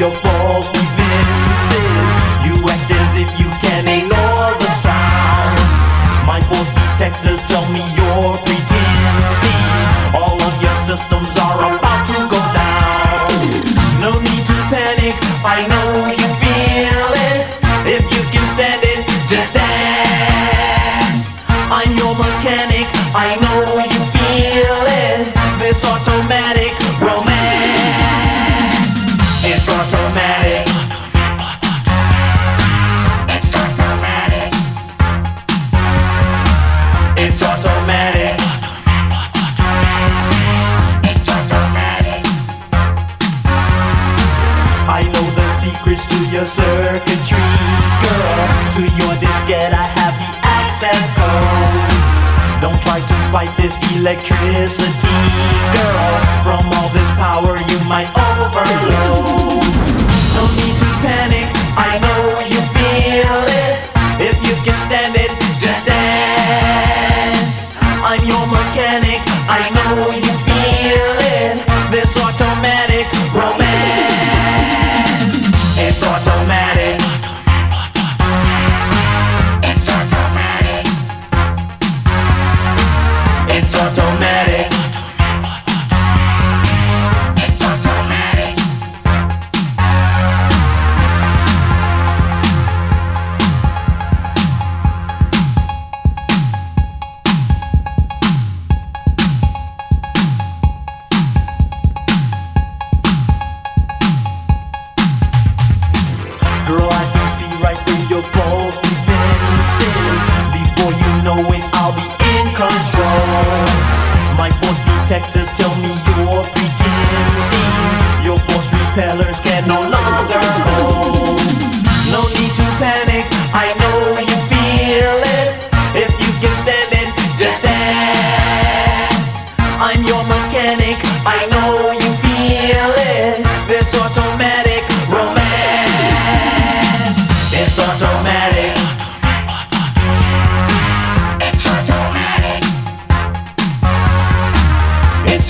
your false defenses. You act as if you can ignore the sound. My force detectors tell me you're pretending. All of your systems are about to go down. No need to panic, I know you feel it. If you can stand it, just dance. I'm your mechanic, I know I know the secrets to your circuitry, girl. To your diskette, I have the access code. Don't try to fight this electricity, girl.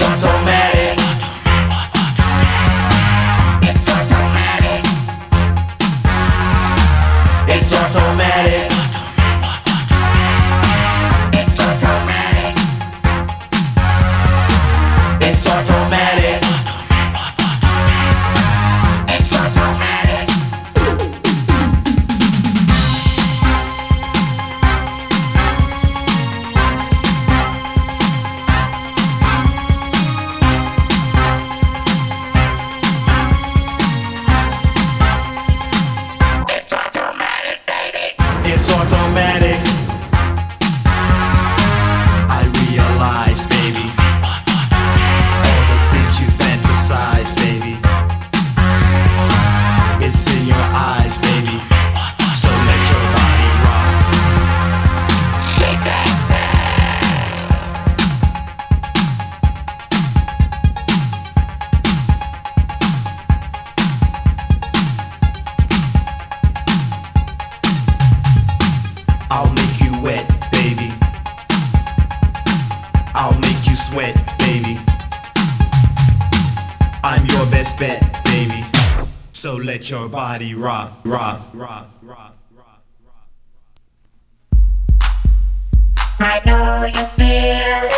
don't, don't matter. Bet, baby. So let your body rock, rock, rock, rock, rock, rock. I know you feel.